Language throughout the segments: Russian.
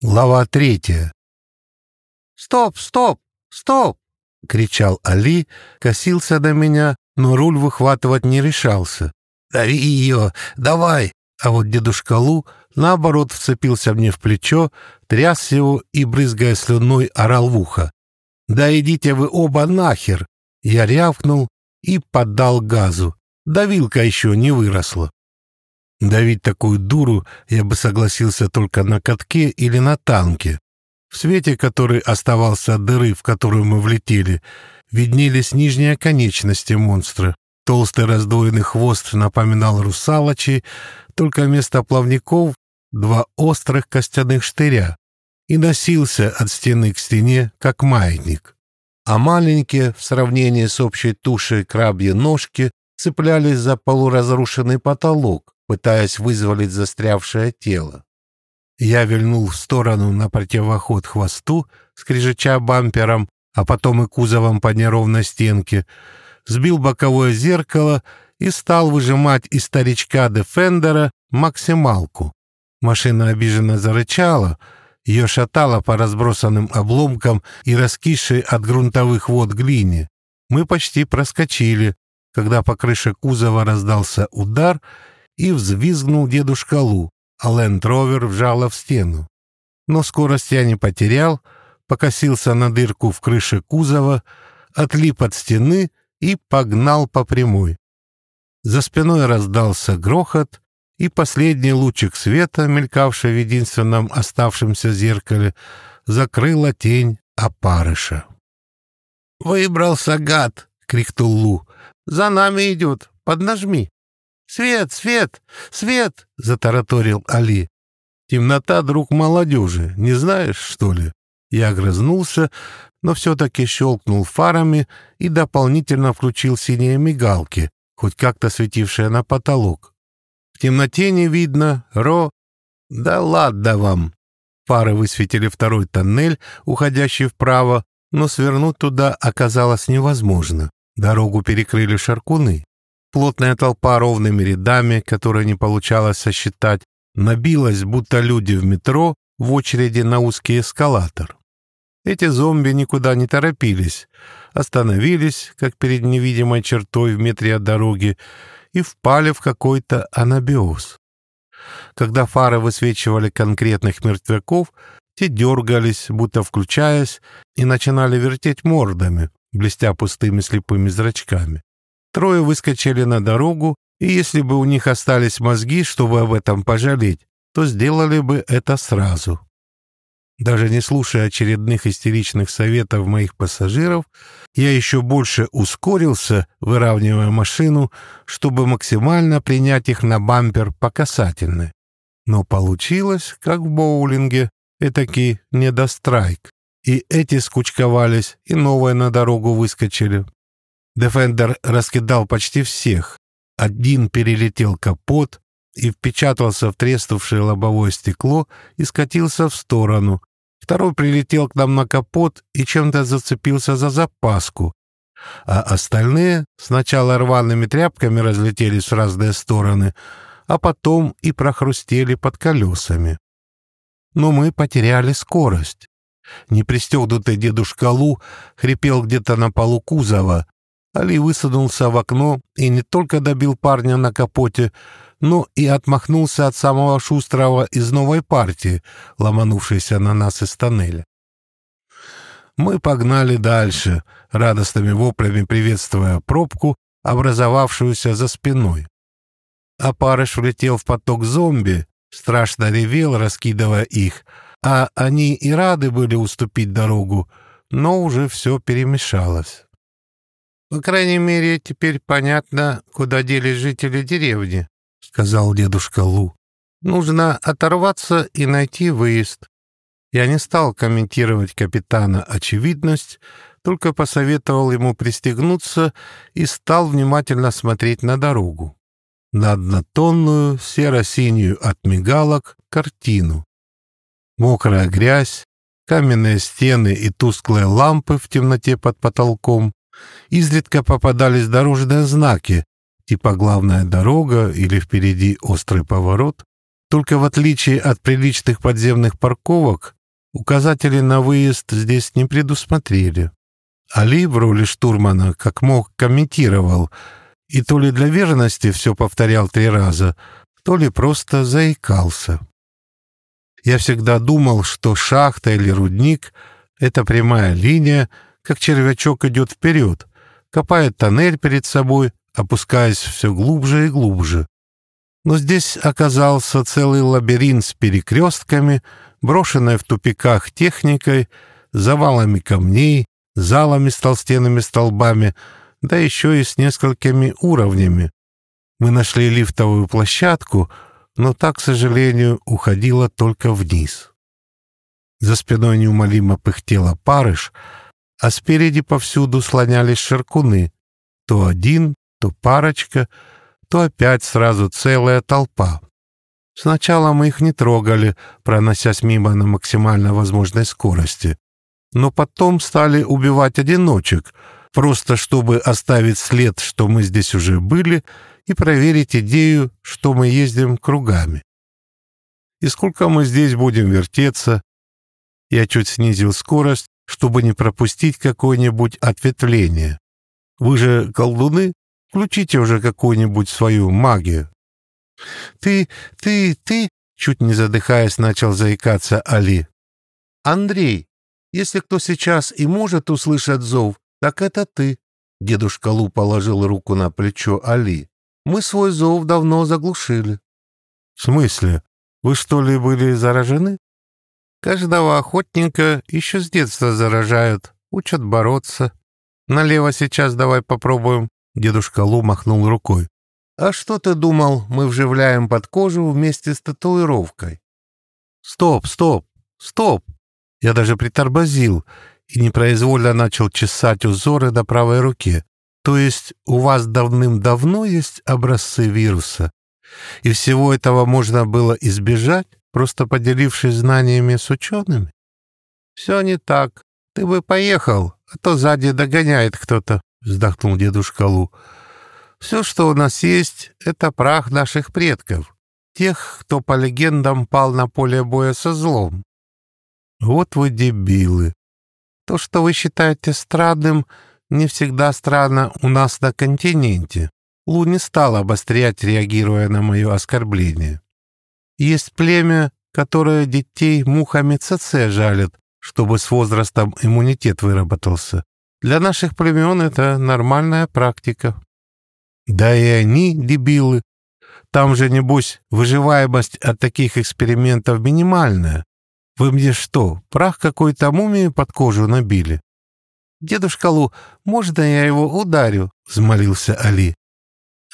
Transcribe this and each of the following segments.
Глава третья. «Стоп, стоп, стоп!» — кричал Али, косился на меня, но руль выхватывать не решался. «Дави ее, давай!» А вот дедушка Лу, наоборот, вцепился мне в плечо, тряс его и, брызгая слюной, орал в ухо. «Да идите вы оба нахер!» Я рявкнул и поддал газу. Давилка еще не выросла. Давить такую дуру я бы согласился только на катке или на танке. В свете, который оставался от дыры, в которую мы влетели, виднелись нижние конечности монстра. Толстый раздвоенный хвост напоминал русалочи, только вместо плавников два острых костяных штыря и носился от стены к стене, как маятник. А маленькие, в сравнении с общей тушей крабьи ножки, цеплялись за полуразрушенный потолок, пытаясь вызволить застрявшее тело. Я вильнул в сторону на противоход хвосту, скрежеча бампером, а потом и кузовом по неровной стенке, сбил боковое зеркало и стал выжимать из старичка Дефендера максималку. Машина обиженно зарычала, ее шатало по разбросанным обломкам и раскисшей от грунтовых вод глине. Мы почти проскочили, когда по крыше кузова раздался удар — и взвизгнул дедушка Лу, а Ленд-Ровер вжало в стену. Но скорость я не потерял, покосился на дырку в крыше кузова, отлип от стены и погнал по прямой. За спиной раздался грохот, и последний лучик света, мелькавший в единственном оставшемся зеркале, закрыла тень опарыша. «Выбрался гад!» — крикнул Лу. «За нами идет! Поднажми!» «Свет, свет, свет!» — затараторил Али. «Темнота, друг молодежи, не знаешь, что ли?» Я огрызнулся, но все-таки щелкнул фарами и дополнительно включил синие мигалки, хоть как-то светившие на потолок. В темноте не видно, Ро... Да ладно вам! Фары высветили второй тоннель, уходящий вправо, но свернуть туда оказалось невозможно. Дорогу перекрыли шаркуны. Плотная толпа ровными рядами, которые не получалось сосчитать, набилась, будто люди в метро, в очереди на узкий эскалатор. Эти зомби никуда не торопились, остановились, как перед невидимой чертой в метре от дороги, и впали в какой-то анабиоз. Когда фары высвечивали конкретных мертвяков, те дергались, будто включаясь, и начинали вертеть мордами, блестя пустыми слепыми зрачками. Трое выскочили на дорогу, и если бы у них остались мозги, чтобы об этом пожалеть, то сделали бы это сразу. Даже не слушая очередных истеричных советов моих пассажиров, я еще больше ускорился, выравнивая машину, чтобы максимально принять их на бампер по касательной. Но получилось, как в боулинге, этакий недострайк. И эти скучковались, и новые на дорогу выскочили. Дефендер раскидал почти всех. Один перелетел капот и впечатался в треснувшее лобовое стекло и скатился в сторону. Второй прилетел к нам на капот и чем-то зацепился за запаску. А остальные сначала рваными тряпками разлетелись в разные стороны, а потом и прохрустели под колесами. Но мы потеряли скорость. Непристегнутый дедушка Лу хрипел где-то на полу кузова, Али высунулся в окно и не только добил парня на капоте, но и отмахнулся от самого шустрого из новой партии, ломанувшейся на нас из тоннеля. Мы погнали дальше, радостными воплями приветствуя пробку, образовавшуюся за спиной. А парыш влетел в поток зомби, страшно ревел, раскидывая их, а они и рады были уступить дорогу, но уже все перемешалось. «По крайней мере, теперь понятно, куда делись жители деревни», — сказал дедушка Лу. «Нужно оторваться и найти выезд». Я не стал комментировать капитана очевидность, только посоветовал ему пристегнуться и стал внимательно смотреть на дорогу. На однотонную, серо-синюю от мигалок, картину. Мокрая грязь, каменные стены и тусклые лампы в темноте под потолком, изредка попадались дорожные знаки, типа главная дорога или впереди острый поворот. Только в отличие от приличных подземных парковок, указатели на выезд здесь не предусмотрели. Али в роли штурмана как мог комментировал, и то ли для верности все повторял три раза, то ли просто заикался. Я всегда думал, что шахта или рудник — это прямая линия, как червячок идет вперед, копает тоннель перед собой, опускаясь все глубже и глубже. Но здесь оказался целый лабиринт с перекрестками, брошенной в тупиках техникой, завалами камней, залами с толстенными столбами, да еще и с несколькими уровнями. Мы нашли лифтовую площадку, но так, к сожалению, уходила только вниз. За спиной неумолимо пыхтела парыш, а спереди повсюду слонялись шаркуны. То один, то парочка, то опять сразу целая толпа. Сначала мы их не трогали, проносясь мимо на максимально возможной скорости. Но потом стали убивать одиночек, просто чтобы оставить след, что мы здесь уже были, и проверить идею, что мы ездим кругами. И сколько мы здесь будем вертеться? Я чуть снизил скорость, чтобы не пропустить какое-нибудь ответвление. Вы же колдуны, включите уже какую-нибудь свою магию. Ты, ты, ты, чуть не задыхаясь, начал заикаться Али. Андрей, если кто сейчас и может услышать зов, так это ты. Дедушка Лу положил руку на плечо Али. Мы свой зов давно заглушили. В смысле? Вы что ли были заражены? Каждого охотника еще с детства заражают, учат бороться. Налево сейчас давай попробуем. Дедушка Лу махнул рукой. А что ты думал, мы вживляем под кожу вместе с татуировкой? Стоп, стоп, стоп. Я даже притормозил и непроизвольно начал чесать узоры на правой руке. То есть у вас давным-давно есть образцы вируса, и всего этого можно было избежать, просто поделившись знаниями с учеными? Все не так. Ты бы поехал, а то сзади догоняет кто-то, вздохнул дедушка Лу. Все, что у нас есть, это прах наших предков, тех, кто по легендам пал на поле боя со злом. Вот вы дебилы. То, что вы считаете странным, не всегда странно у нас на континенте. Лу не стал обострять, реагируя на мое оскорбление. Есть племя, которое детей мухами ЦЦ жалит, чтобы с возрастом иммунитет выработался. Для наших племен это нормальная практика. Да и они дебилы. Там же, небось, выживаемость от таких экспериментов минимальная. Вы мне что, прах какой-то мумии под кожу набили? Дедушка Лу, можно я его ударю? Взмолился Али.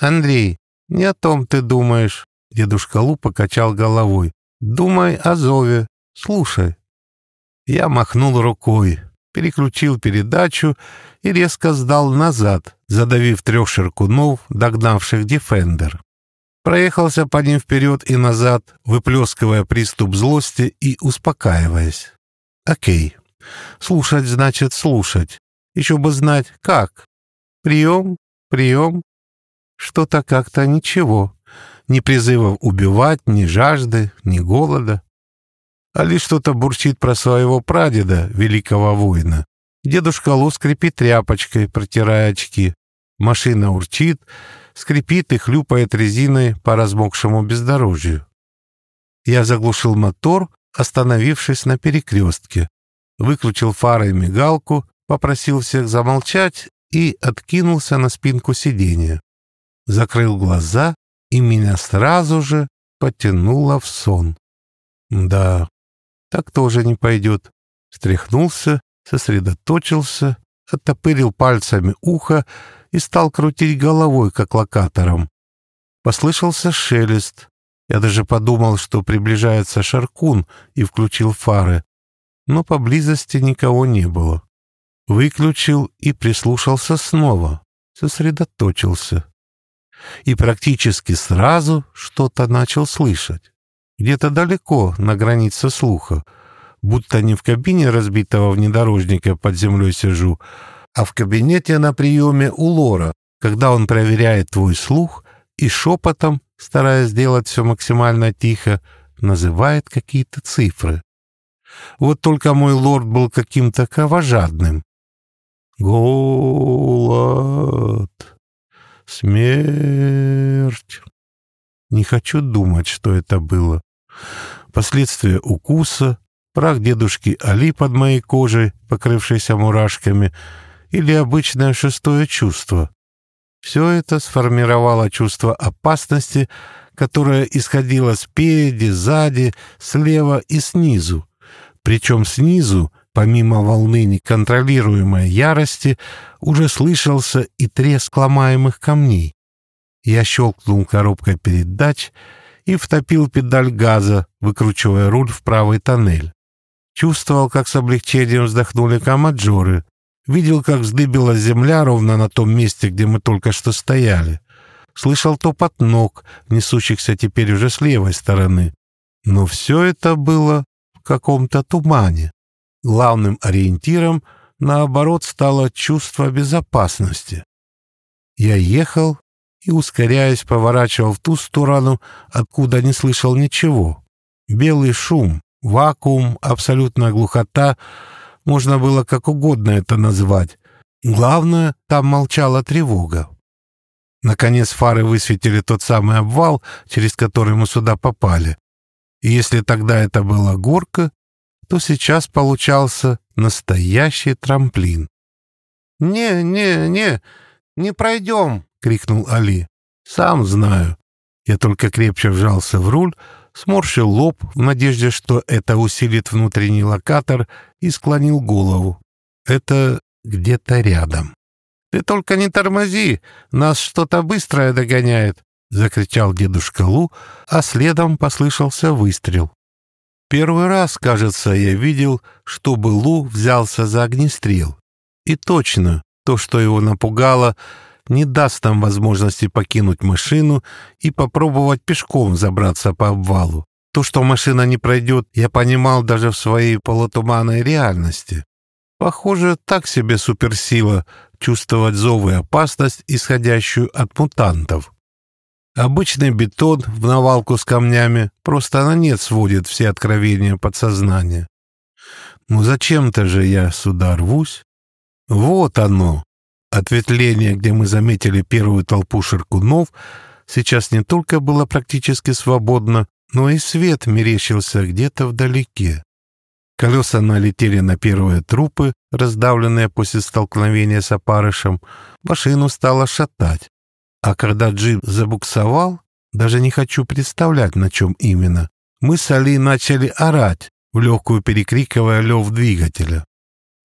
Андрей, не о том ты думаешь. Дедушка Лу покачал головой. «Думай о зове. Слушай». Я махнул рукой, переключил передачу и резко сдал назад, задавив трех ширкунов, догнавших «Дефендер». Проехался по ним вперед и назад, выплескивая приступ злости и успокаиваясь. «Окей. Слушать значит слушать. Еще бы знать, как. Прием, прием. Что-то как-то ничего ни призывов убивать, ни жажды, ни голода. А лишь что-то бурчит про своего прадеда, великого воина. Дедушка Лу скрипит тряпочкой, протирая очки. Машина урчит, скрипит и хлюпает резиной по размокшему бездорожью. Я заглушил мотор, остановившись на перекрестке. Выключил фары и мигалку, попросил всех замолчать и откинулся на спинку сиденья. Закрыл глаза и меня сразу же потянуло в сон. Да, так тоже не пойдет. Стряхнулся, сосредоточился, оттопырил пальцами ухо и стал крутить головой, как локатором. Послышался шелест. Я даже подумал, что приближается Шаркун, и включил фары. Но поблизости никого не было. Выключил и прислушался снова. Сосредоточился и практически сразу что-то начал слышать. Где-то далеко, на границе слуха, будто не в кабине разбитого внедорожника под землей сижу, а в кабинете на приеме у Лора, когда он проверяет твой слух и шепотом стараясь сделать все максимально тихо, называет какие-то цифры. Вот только мой лорд был каким-то кровожадным. Голод. Смерть. Не хочу думать, что это было. Последствия укуса, прах дедушки Али под моей кожей, покрывшейся мурашками, или обычное шестое чувство. Все это сформировало чувство опасности, которое исходило спереди, сзади, слева и снизу. Причем снизу, помимо волны неконтролируемой ярости, уже слышался и треск ломаемых камней. Я щелкнул коробкой передач и втопил педаль газа, выкручивая руль в правый тоннель. Чувствовал, как с облегчением вздохнули камаджоры. Видел, как вздыбилась земля ровно на том месте, где мы только что стояли. Слышал топот ног, несущихся теперь уже с левой стороны. Но все это было каком-то тумане. Главным ориентиром, наоборот, стало чувство безопасности. Я ехал и, ускоряясь, поворачивал в ту сторону, откуда не слышал ничего. Белый шум, вакуум, абсолютная глухота, можно было как угодно это назвать. Главное, там молчала тревога. Наконец фары высветили тот самый обвал, через который мы сюда попали. И если тогда это была горка, то сейчас получался настоящий трамплин. «Не, не, не, не пройдем!» — крикнул Али. «Сам знаю». Я только крепче вжался в руль, сморщил лоб в надежде, что это усилит внутренний локатор, и склонил голову. Это где-то рядом. «Ты только не тормози, нас что-то быстрое догоняет», — закричал дедушка Лу, а следом послышался выстрел. Первый раз, кажется, я видел, чтобы Лу взялся за огнестрел. И точно, то, что его напугало, не даст нам возможности покинуть машину и попробовать пешком забраться по обвалу. То, что машина не пройдет, я понимал даже в своей полутуманной реальности. Похоже, так себе суперсила чувствовать зов и опасность, исходящую от мутантов. Обычный бетон в навалку с камнями просто на нет сводит все откровения подсознания. Ну зачем-то же я сюда рвусь? Вот оно, ответвление, где мы заметили первую толпу ширкунов, сейчас не только было практически свободно, но и свет мерещился где-то вдалеке. Колеса налетели на первые трупы, раздавленные после столкновения с опарышем. Машину стало шатать. А когда джип забуксовал, даже не хочу представлять, на чем именно, мы с Али начали орать, в легкую перекрикивая лев двигателя.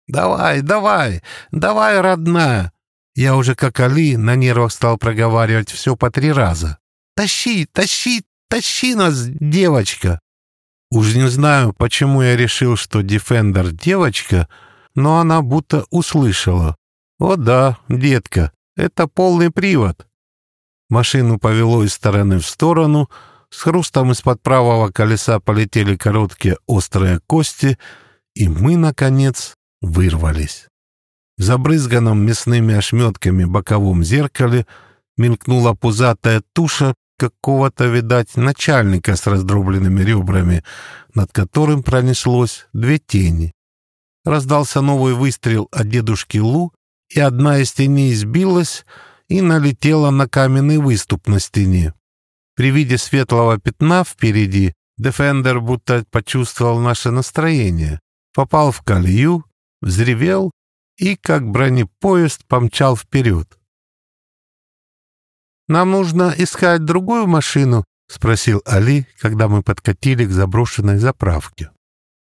«Давай, давай, давай, родная!» Я уже, как Али, на нервах стал проговаривать все по три раза. «Тащи, тащи, тащи нас, девочка!» Уж не знаю, почему я решил, что Дефендер девочка, но она будто услышала. «О да, детка, это полный привод. Машину повело из стороны в сторону, с хрустом из-под правого колеса полетели короткие острые кости, и мы, наконец, вырвались. В забрызганном мясными ошметками боковом зеркале мелькнула пузатая туша какого-то, видать, начальника с раздробленными ребрами, над которым пронеслось две тени. Раздался новый выстрел от дедушки Лу, и одна из теней сбилась, и налетела на каменный выступ на стене. При виде светлого пятна впереди Дефендер будто почувствовал наше настроение, попал в колею, взревел и, как бронепоезд, помчал вперед. «Нам нужно искать другую машину?» — спросил Али, когда мы подкатили к заброшенной заправке.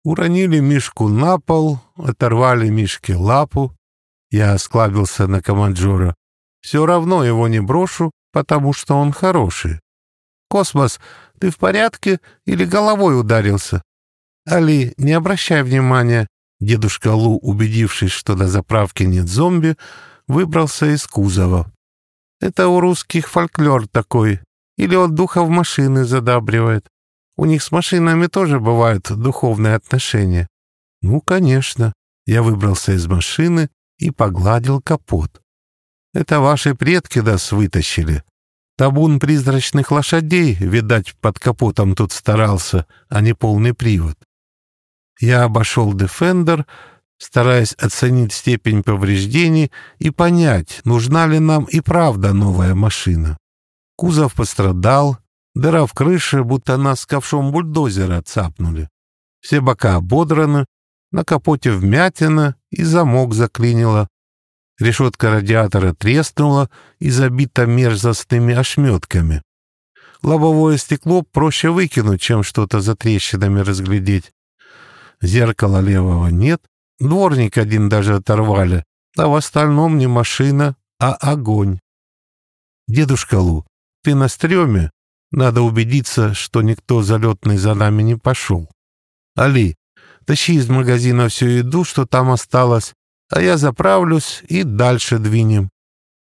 Уронили Мишку на пол, оторвали Мишке лапу. Я осклабился на команджора. Все равно его не брошу, потому что он хороший. Космос, ты в порядке или головой ударился? Али, не обращай внимания. Дедушка Лу, убедившись, что на заправке нет зомби, выбрался из кузова. Это у русских фольклор такой. Или он духов машины задабривает. У них с машинами тоже бывают духовные отношения. Ну, конечно. Я выбрался из машины и погладил капот. Это ваши предки нас вытащили. Табун призрачных лошадей, видать, под капотом тут старался, а не полный привод. Я обошел «Дефендер», стараясь оценить степень повреждений и понять, нужна ли нам и правда новая машина. Кузов пострадал, дыра в крыше, будто нас ковшом бульдозера цапнули. Все бока ободраны, на капоте вмятина и замок заклинило. Решетка радиатора треснула и забита мерзостными ошметками. Лобовое стекло проще выкинуть, чем что-то за трещинами разглядеть. Зеркала левого нет, дворник один даже оторвали, а в остальном не машина, а огонь. Дедушка Лу, ты на стреме? Надо убедиться, что никто залетный за нами не пошел. Али, тащи из магазина всю еду, что там осталось, а я заправлюсь и дальше двинем.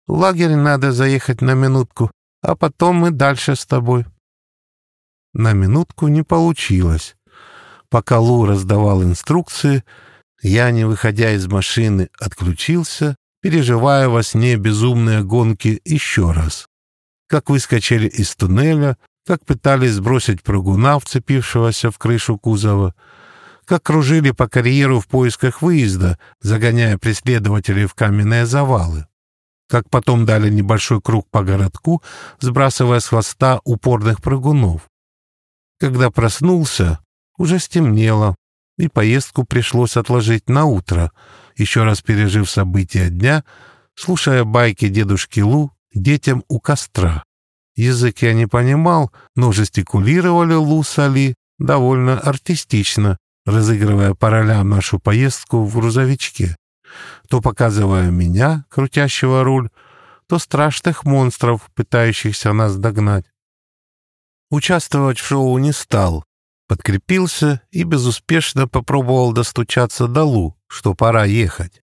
В лагерь надо заехать на минутку, а потом мы дальше с тобой. На минутку не получилось. Пока Лу раздавал инструкции, я, не выходя из машины, отключился, переживая во сне безумные гонки еще раз. Как выскочили из туннеля, как пытались сбросить прыгуна, вцепившегося в крышу кузова, как кружили по карьеру в поисках выезда, загоняя преследователей в каменные завалы, как потом дали небольшой круг по городку, сбрасывая с хвоста упорных прыгунов. Когда проснулся, уже стемнело, и поездку пришлось отложить на утро, еще раз пережив события дня, слушая байки дедушки Лу детям у костра. Язык я не понимал, но жестикулировали Лу с Али довольно артистично, разыгрывая по ролям нашу поездку в грузовичке, то показывая меня, крутящего руль, то страшных монстров, пытающихся нас догнать. Участвовать в шоу не стал, подкрепился и безуспешно попробовал достучаться до Лу, что пора ехать.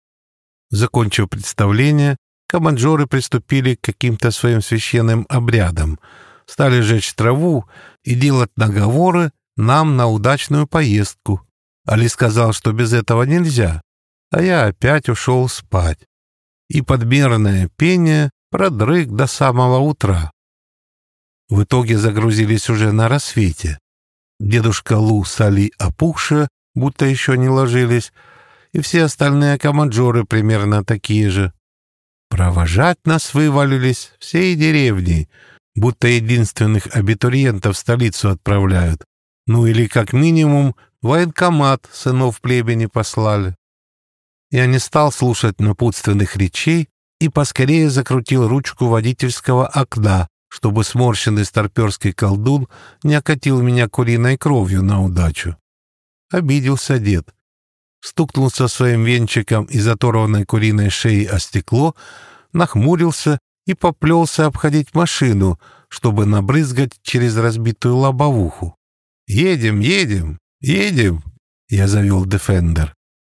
Закончив представление, команджоры приступили к каким-то своим священным обрядам, стали жечь траву и делать наговоры нам на удачную поездку, Али сказал, что без этого нельзя, а я опять ушел спать. И подмерное пение продрыг до самого утра. В итоге загрузились уже на рассвете. Дедушка Лу с Али опухшие, будто еще не ложились, и все остальные команджоры примерно такие же. Провожать нас вывалились всей деревни, будто единственных абитуриентов в столицу отправляют. Ну или как минимум военкомат сынов племени послали. Я не стал слушать напутственных речей и поскорее закрутил ручку водительского окна, чтобы сморщенный старперский колдун не окатил меня куриной кровью на удачу. Обиделся дед. Стукнулся своим венчиком из оторванной куриной шеи о стекло, нахмурился и поплелся обходить машину, чтобы набрызгать через разбитую лобовуху. «Едем, едем!» «Едем!» — я завел Дефендер.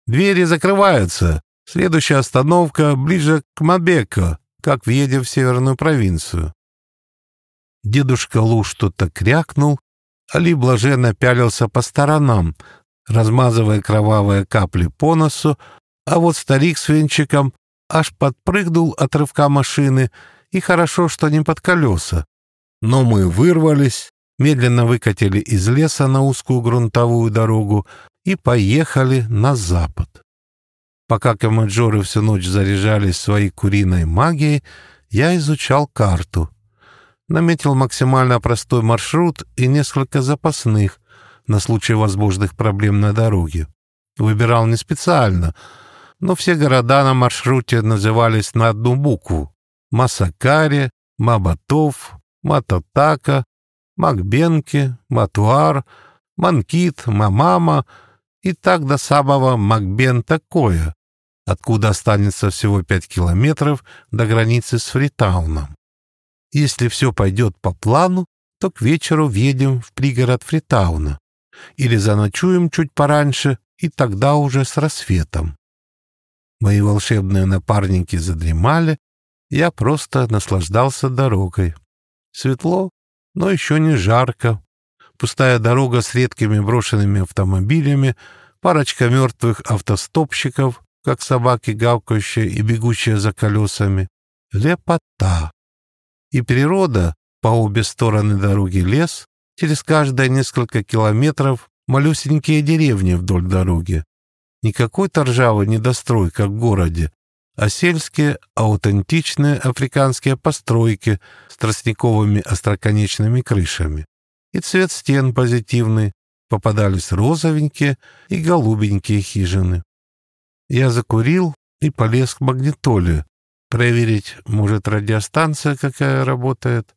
«Двери закрываются. Следующая остановка ближе к Мабеко, как въедем в северную провинцию». Дедушка Лу что-то крякнул, Али блаженно пялился по сторонам, размазывая кровавые капли по носу, а вот старик с венчиком аж подпрыгнул от рывка машины, и хорошо, что не под колеса. Но мы вырвались, медленно выкатили из леса на узкую грунтовую дорогу и поехали на запад. Пока комаджоры всю ночь заряжались своей куриной магией, я изучал карту. Наметил максимально простой маршрут и несколько запасных на случай возможных проблем на дороге. Выбирал не специально, но все города на маршруте назывались на одну букву — Масакаре, Мабатов, Мататака, Макбенке, Матуар, Манкит, Мамама и так до самого Макбен-Такоя, откуда останется всего пять километров до границы с Фритауном. Если все пойдет по плану, то к вечеру въедем в пригород Фритауна или заночуем чуть пораньше, и тогда уже с рассветом. Мои волшебные напарники задремали, я просто наслаждался дорогой. Светло, но еще не жарко. Пустая дорога с редкими брошенными автомобилями, парочка мертвых автостопщиков, как собаки гавкающие и бегущие за колесами. Лепота. И природа, по обе стороны дороги лес, через каждые несколько километров малюсенькие деревни вдоль дороги. Никакой ржавый недострой, как в городе, а сельские, аутентичные африканские постройки с тростниковыми остроконечными крышами. И цвет стен позитивный, попадались розовенькие и голубенькие хижины. Я закурил и полез к магнитоле, проверить, может, радиостанция какая работает.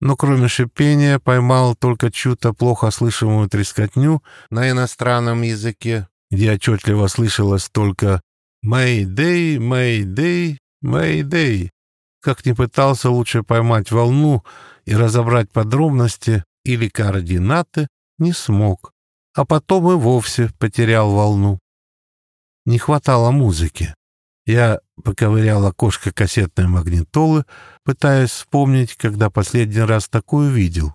Но кроме шипения поймал только чью-то плохо слышимую трескотню на иностранном языке, где отчетливо слышалось только «Мэйдэй, Мэйдэй, Мэйдэй». Как ни пытался лучше поймать волну и разобрать подробности или координаты, не смог, а потом и вовсе потерял волну. Не хватало музыки. Я поковырял окошко кассетной магнитолы, пытаясь вспомнить, когда последний раз такую видел.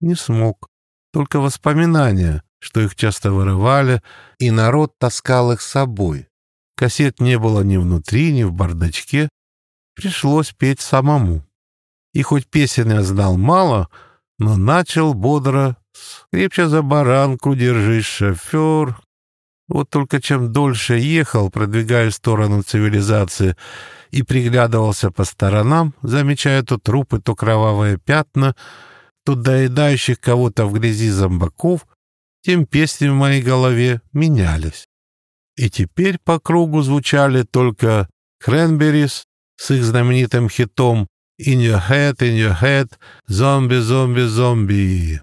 Не смог. Только воспоминания, что их часто вырывали, и народ таскал их с собой. Кассет не было ни внутри, ни в бардачке. Пришлось петь самому. И хоть песен я знал мало, но начал бодро «Скрепче за баранку держись, шофер». Вот только чем дольше ехал, продвигая в сторону цивилизации, и приглядывался по сторонам, замечая то трупы, то кровавые пятна, то доедающих кого-то в грязи зомбаков, тем песни в моей голове менялись. И теперь по кругу звучали только «Кренберис» с их знаменитым хитом «In your head, in your head, зомби, зомби, зомби».